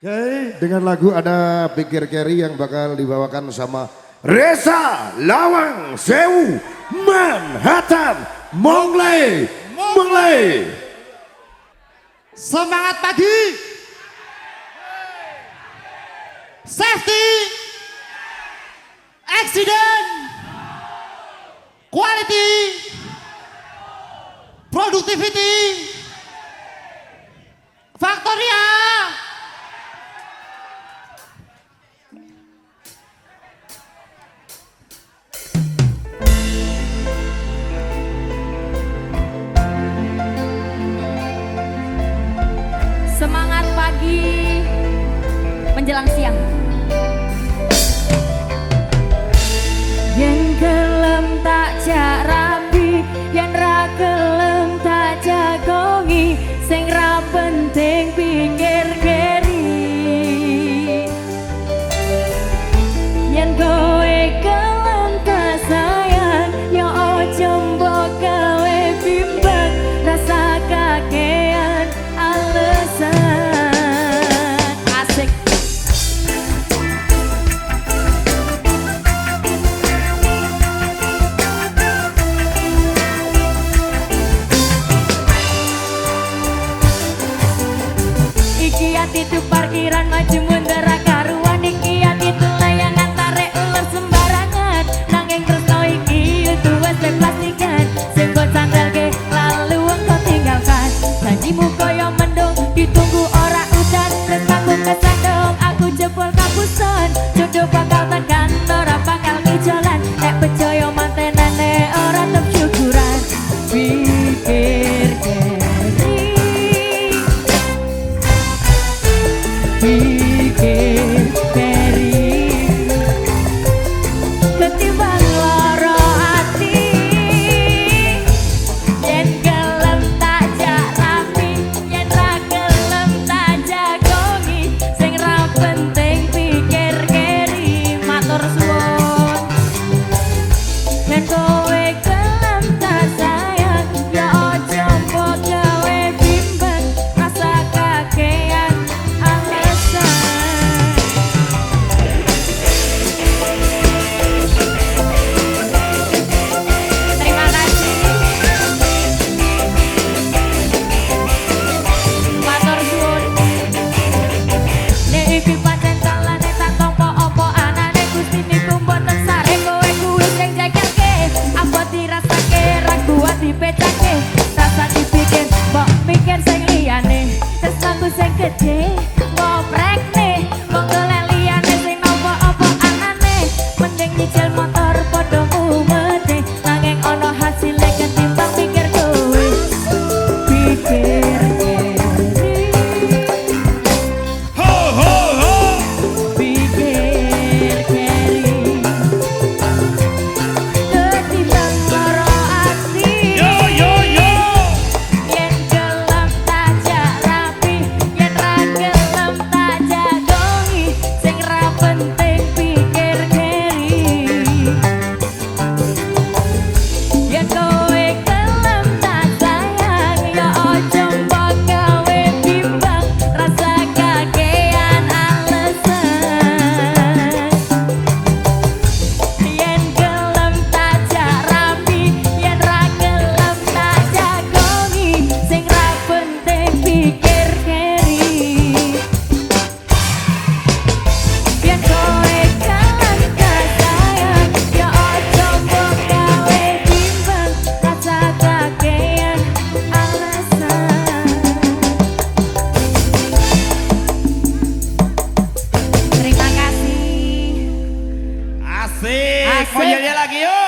Okay. Dengan lagu ada Pikir Keri yang bakal dibawakan sama Reza Lawang Sewu Manhattan Monglei Monglei Semangat pagi. Safety. Accident. Quality. Productivity. menjelang siang. Yang kau cho qua cao tan cánh Pues Oye, ya la guion.